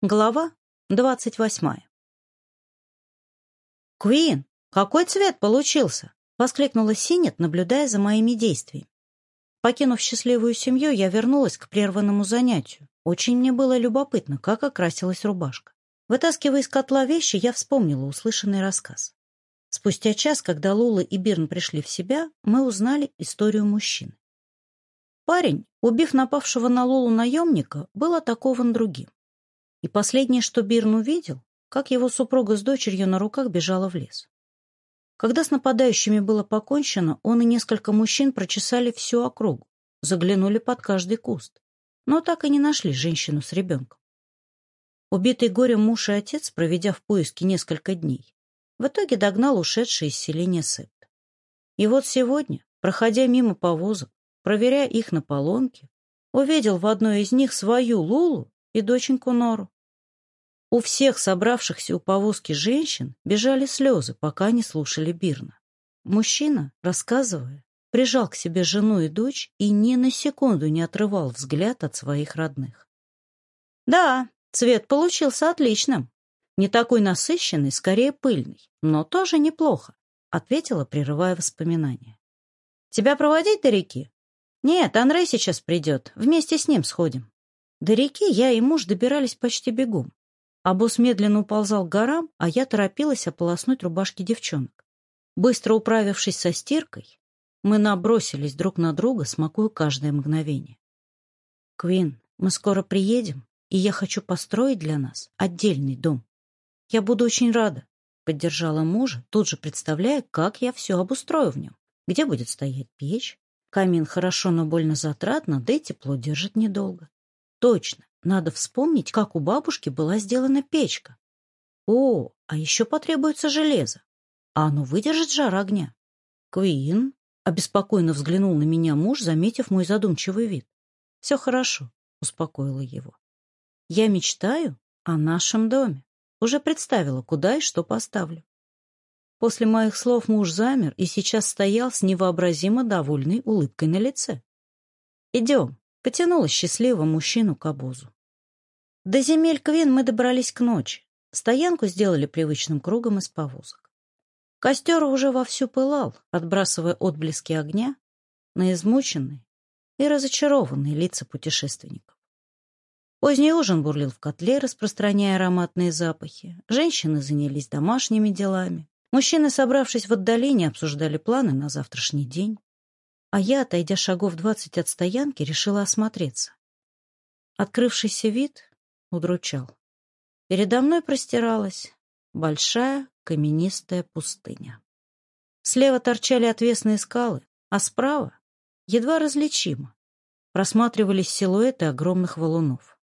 Глава двадцать восьмая. «Куин, какой цвет получился?» — воскликнула Синет, наблюдая за моими действиями. Покинув счастливую семью, я вернулась к прерванному занятию. Очень мне было любопытно, как окрасилась рубашка. Вытаскивая из котла вещи, я вспомнила услышанный рассказ. Спустя час, когда Лула и Бирн пришли в себя, мы узнали историю мужчины. Парень, убив напавшего на Лолу наемника, был атакован другим. И последнее, что Бирн увидел, как его супруга с дочерью на руках бежала в лес. Когда с нападающими было покончено, он и несколько мужчин прочесали всю округу, заглянули под каждый куст, но так и не нашли женщину с ребенком. Убитый горем муж и отец, проведя в поиске несколько дней, в итоге догнал ушедший из селения септ. И вот сегодня, проходя мимо повозок, проверяя их на полонке, увидел в одной из них свою Лулу и доченьку Нору. У всех собравшихся у повозки женщин бежали слезы, пока не слушали Бирна. Мужчина, рассказывая, прижал к себе жену и дочь и ни на секунду не отрывал взгляд от своих родных. «Да, цвет получился отличным. Не такой насыщенный, скорее пыльный, но тоже неплохо», — ответила, прерывая воспоминания. «Тебя проводить до реки?» «Нет, Андрей сейчас придет. Вместе с ним сходим». До реки я и муж добирались почти бегом. А босс медленно уползал к горам, а я торопилась ополоснуть рубашки девчонок. Быстро управившись со стиркой, мы набросились друг на друга, смакуя каждое мгновение. «Квин, мы скоро приедем, и я хочу построить для нас отдельный дом. Я буду очень рада», — поддержала мужа, тут же представляя, как я все обустрою в нем. Где будет стоять печь? Камин хорошо, но больно затратно, да и тепло держит недолго. Точно, надо вспомнить, как у бабушки была сделана печка. О, а еще потребуется железо. А оно выдержит жар огня. Квин обеспокоенно взглянул на меня муж, заметив мой задумчивый вид. Все хорошо, успокоила его. Я мечтаю о нашем доме. Уже представила, куда и что поставлю. После моих слов муж замер и сейчас стоял с невообразимо довольной улыбкой на лице. «Идем», потянула счастливого мужчину к обозу. До земель Квин мы добрались к ночи. Стоянку сделали привычным кругом из повозок. Костер уже вовсю пылал, отбрасывая отблески огня на измученные и разочарованные лица путешественников. Поздний ужин бурлил в котле, распространяя ароматные запахи. Женщины занялись домашними делами. Мужчины, собравшись в отдалении, обсуждали планы на завтрашний день а я, отойдя шагов двадцать от стоянки, решила осмотреться. Открывшийся вид удручал. Передо мной простиралась большая каменистая пустыня. Слева торчали отвесные скалы, а справа, едва различимо, просматривались силуэты огромных валунов.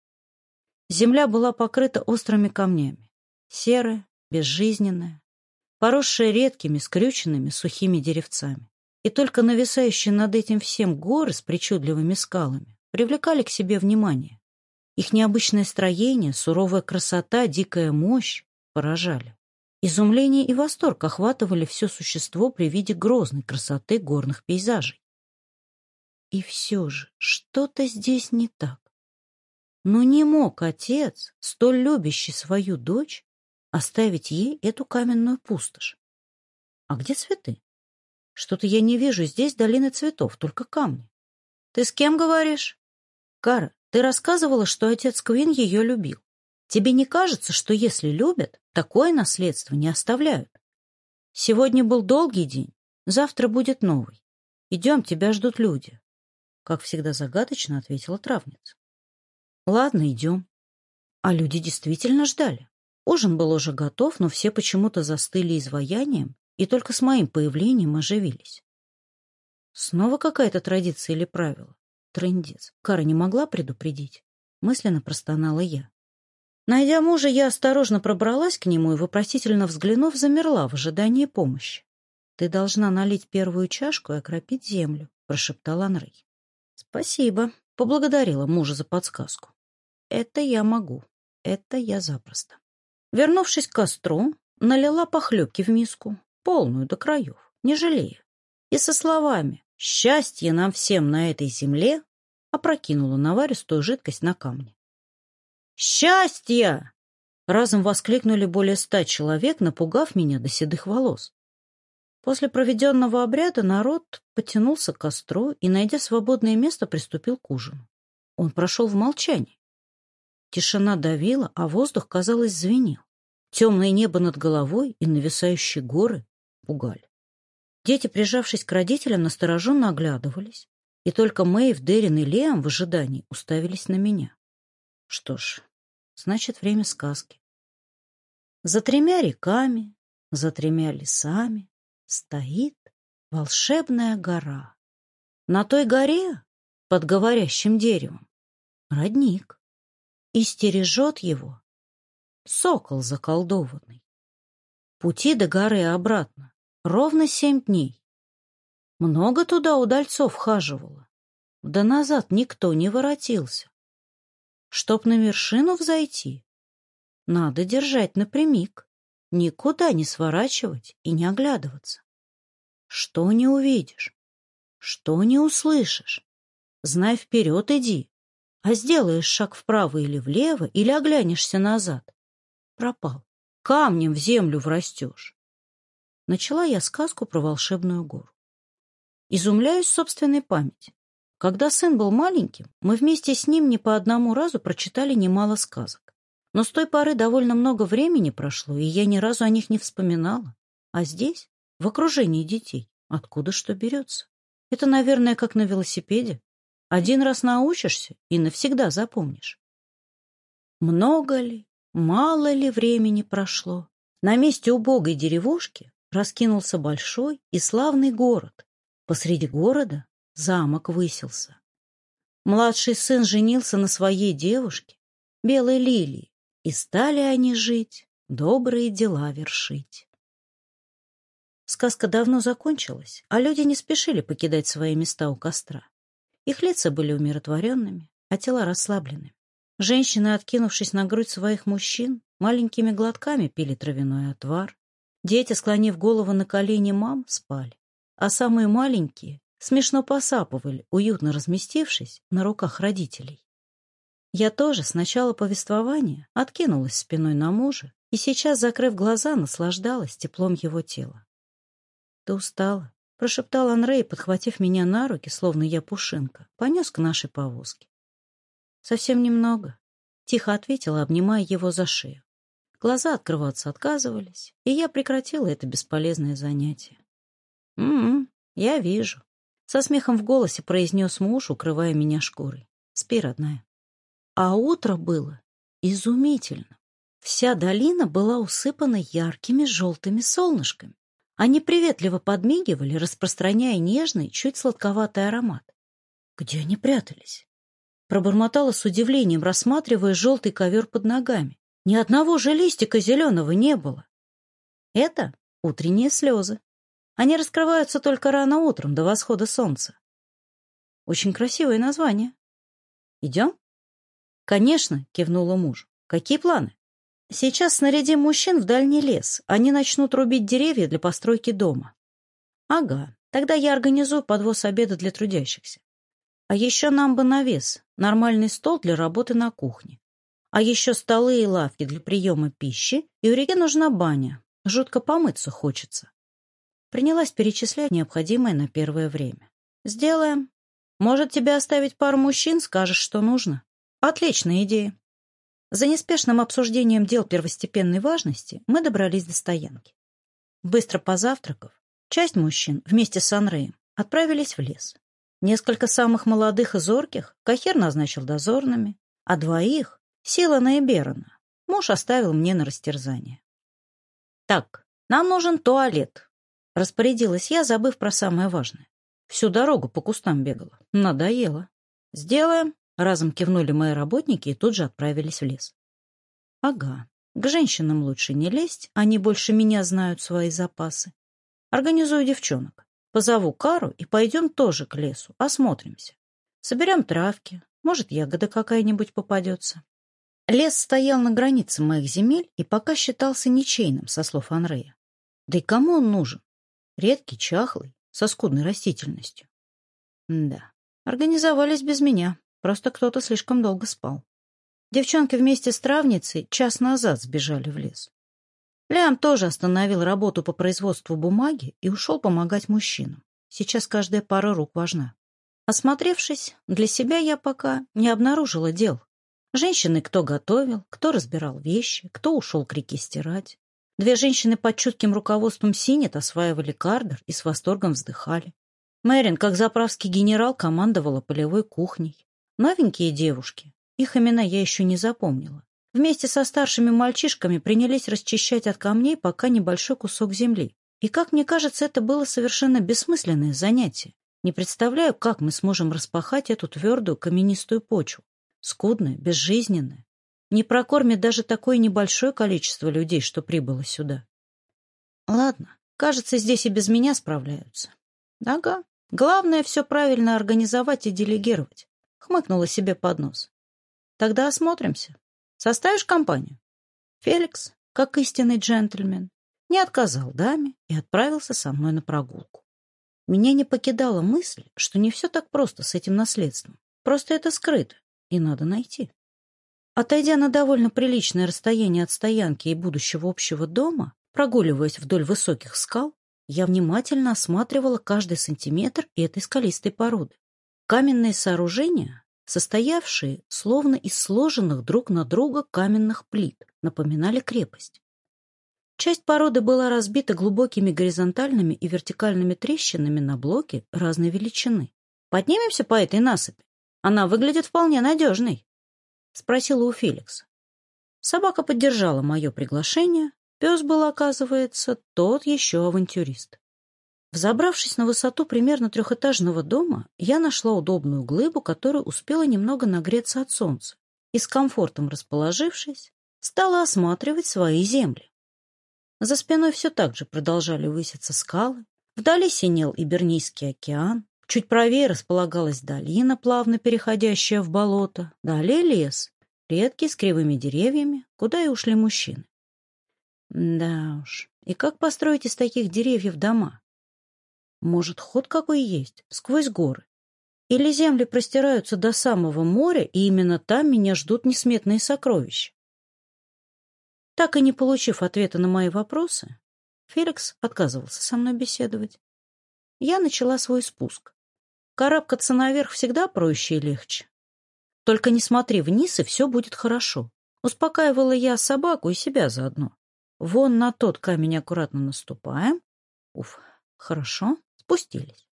Земля была покрыта острыми камнями, серая, безжизненная, поросшая редкими, скрюченными, сухими деревцами и только нависающие над этим всем горы с причудливыми скалами привлекали к себе внимание. Их необычное строение, суровая красота, дикая мощь поражали. Изумление и восторг охватывали все существо при виде грозной красоты горных пейзажей. И все же что-то здесь не так. Но не мог отец, столь любящий свою дочь, оставить ей эту каменную пустошь. А где цветы? Что-то я не вижу здесь долины цветов, только камни. Ты с кем говоришь? Кара, ты рассказывала, что отец Квин ее любил. Тебе не кажется, что если любят, такое наследство не оставляют? Сегодня был долгий день, завтра будет новый. Идем, тебя ждут люди. Как всегда загадочно ответила травница. Ладно, идем. А люди действительно ждали. Ужин был уже готов, но все почему-то застыли изваянием и только с моим появлением оживились. Снова какая-то традиция или правило? Трындец. Кара не могла предупредить. Мысленно простонала я. Найдя мужа, я осторожно пробралась к нему и, вопросительно взглянув, замерла в ожидании помощи. «Ты должна налить первую чашку и окропить землю», — прошептал Анрей. «Спасибо», — поблагодарила мужа за подсказку. «Это я могу. Это я запросто». Вернувшись к костру, налила похлебки в миску, полную до краев, не жалея, и со словами «Счастье нам всем на этой земле!» опрокинула наваристую жидкость на камни. «Счастье!» — разом воскликнули более ста человек, напугав меня до седых волос. После проведенного обряда народ потянулся к костру и, найдя свободное место, приступил к ужину. Он прошел в молчании. Тишина давила, а воздух, казалось, звенел. Темное небо над головой и нависающие горы, напугали. Дети, прижавшись к родителям, настороженно оглядывались, и только Мэйв, Дерин и Лиам в ожидании уставились на меня. Что ж, значит, время сказки. За тремя реками, за тремя лесами стоит волшебная гора. На той горе, под говорящим деревом, родник. И стережет его сокол заколдованный. Пути до горы обратно Ровно семь дней. Много туда удальцов хаживало. Да назад никто не воротился. Чтоб на вершину взойти, надо держать напрямик, никуда не сворачивать и не оглядываться. Что не увидишь, что не услышишь, знай вперед иди, а сделаешь шаг вправо или влево, или оглянешься назад. Пропал. Камнем в землю врастешь начала я сказку про волшебную гору. Изумляюсь собственной памяти. Когда сын был маленьким, мы вместе с ним не по одному разу прочитали немало сказок. Но с той поры довольно много времени прошло, и я ни разу о них не вспоминала. А здесь, в окружении детей, откуда что берется? Это, наверное, как на велосипеде. Один раз научишься и навсегда запомнишь. Много ли, мало ли времени прошло? На месте убогой деревушки раскинулся большой и славный город. Посреди города замок высился. Младший сын женился на своей девушке, белой лилии, и стали они жить, добрые дела вершить. Сказка давно закончилась, а люди не спешили покидать свои места у костра. Их лица были умиротворенными, а тела расслабленными. Женщины, откинувшись на грудь своих мужчин, маленькими глотками пили травяной отвар, Дети, склонив голову на колени мам, спали, а самые маленькие смешно посапывали, уютно разместившись на руках родителей. Я тоже с начала повествования откинулась спиной на мужа и сейчас, закрыв глаза, наслаждалась теплом его тела. «Ты устала?» — прошептал Анрей, подхватив меня на руки, словно я пушинка, понес к нашей повозке. «Совсем немного», — тихо ответила, обнимая его за шею. Глаза открываться отказывались, и я прекратила это бесполезное занятие. «М-м, я вижу», — со смехом в голосе произнес муж, укрывая меня шкурой. «Спи, родная». А утро было изумительно. Вся долина была усыпана яркими желтыми солнышками. Они приветливо подмигивали, распространяя нежный, чуть сладковатый аромат. Где они прятались? Пробормотала с удивлением, рассматривая желтый ковер под ногами. Ни одного же листика зеленого не было. Это утренние слезы. Они раскрываются только рано утром, до восхода солнца. Очень красивое название. Идем? Конечно, кивнула муж. Какие планы? Сейчас снарядим мужчин в дальний лес. Они начнут рубить деревья для постройки дома. Ага, тогда я организую подвоз обеда для трудящихся. А еще нам бы навес, нормальный стол для работы на кухне. А еще столы и лавки для приема пищи, и у реки нужна баня. Жутко помыться хочется. Принялась перечислять необходимое на первое время. «Сделаем. Может, тебе оставить пару мужчин, скажешь, что нужно? Отличная идея». За неспешным обсуждением дел первостепенной важности мы добрались до стоянки. Быстро позавтракав, часть мужчин вместе с Анреем отправились в лес. Несколько самых молодых и зорких Кахер назначил дозорными, а двоих Силана и Берона. Муж оставил мне на растерзание. «Так, нам нужен туалет», — распорядилась я, забыв про самое важное. Всю дорогу по кустам бегала. Надоело. «Сделаем», — разом кивнули мои работники и тут же отправились в лес. «Ага, к женщинам лучше не лезть, они больше меня знают свои запасы. Организую девчонок. Позову Кару и пойдем тоже к лесу, осмотримся. Соберем травки, может, ягода какая-нибудь попадется. Лес стоял на границе моих земель и пока считался ничейным, со слов Анрея. Да и кому он нужен? Редкий, чахлый, со скудной растительностью. Да, организовались без меня, просто кто-то слишком долго спал. Девчонки вместе с травницей час назад сбежали в лес. Лям тоже остановил работу по производству бумаги и ушел помогать мужчинам. Сейчас каждая пара рук важна. Осмотревшись, для себя я пока не обнаружила дел, Женщины кто готовил, кто разбирал вещи, кто ушел к реке стирать. Две женщины под чутким руководством Синет осваивали кардер и с восторгом вздыхали. Мэрин, как заправский генерал, командовала полевой кухней. Новенькие девушки, их имена я еще не запомнила, вместе со старшими мальчишками принялись расчищать от камней пока небольшой кусок земли. И, как мне кажется, это было совершенно бессмысленное занятие. Не представляю, как мы сможем распахать эту твердую каменистую почву скудны, безжизненны, не прокормят даже такое небольшое количество людей, что прибыло сюда. Ладно, кажется, здесь и без меня справляются. Ага, главное все правильно организовать и делегировать, хмыкнула себе под нос. Тогда осмотримся. Составишь компанию? Феликс, как истинный джентльмен, не отказал даме и отправился со мной на прогулку. Меня не покидала мысль, что не все так просто с этим наследством. Просто это скрыто, и надо найти. Отойдя на довольно приличное расстояние от стоянки и будущего общего дома, прогуливаясь вдоль высоких скал, я внимательно осматривала каждый сантиметр этой скалистой породы. Каменные сооружения, состоявшие словно из сложенных друг на друга каменных плит, напоминали крепость. Часть породы была разбита глубокими горизонтальными и вертикальными трещинами на блоки разной величины. «Поднимемся по этой насыпи?» Она выглядит вполне надежной», — спросила у Феликса. Собака поддержала мое приглашение. Пес был, оказывается, тот еще авантюрист. Взобравшись на высоту примерно трехэтажного дома, я нашла удобную глыбу, которая успела немного нагреться от солнца, и с комфортом расположившись, стала осматривать свои земли. За спиной все так же продолжали выситься скалы, вдали синел Ибернийский океан, Чуть правее располагалась долина, плавно переходящая в болото. Далее лес, редкий, с кривыми деревьями, куда и ушли мужчины. Да уж, и как построить из таких деревьев дома? Может, ход какой есть, сквозь горы? Или земли простираются до самого моря, и именно там меня ждут несметные сокровища? Так и не получив ответа на мои вопросы, Феликс отказывался со мной беседовать. Я начала свой спуск. Карабкаться наверх всегда проще и легче. Только не смотри вниз, и все будет хорошо. Успокаивала я собаку и себя заодно. Вон на тот камень аккуратно наступаем. Уф, хорошо, спустились.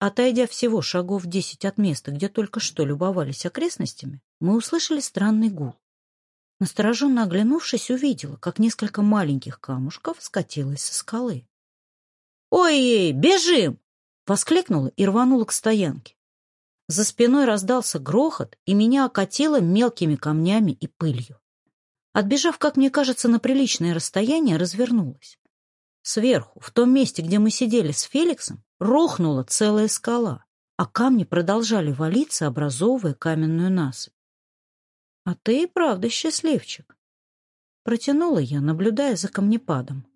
Отойдя всего шагов десять от места, где только что любовались окрестностями, мы услышали странный гул. Настороженно оглянувшись, увидела, как несколько маленьких камушков скатилось со скалы. «Ой-ей, бежим!» Воскликнула и рванула к стоянке. За спиной раздался грохот, и меня окатило мелкими камнями и пылью. Отбежав, как мне кажется, на приличное расстояние, развернулась. Сверху, в том месте, где мы сидели с Феликсом, рухнула целая скала, а камни продолжали валиться, образовывая каменную насыпь. «А ты и правда счастливчик», — протянула я, наблюдая за камнепадом.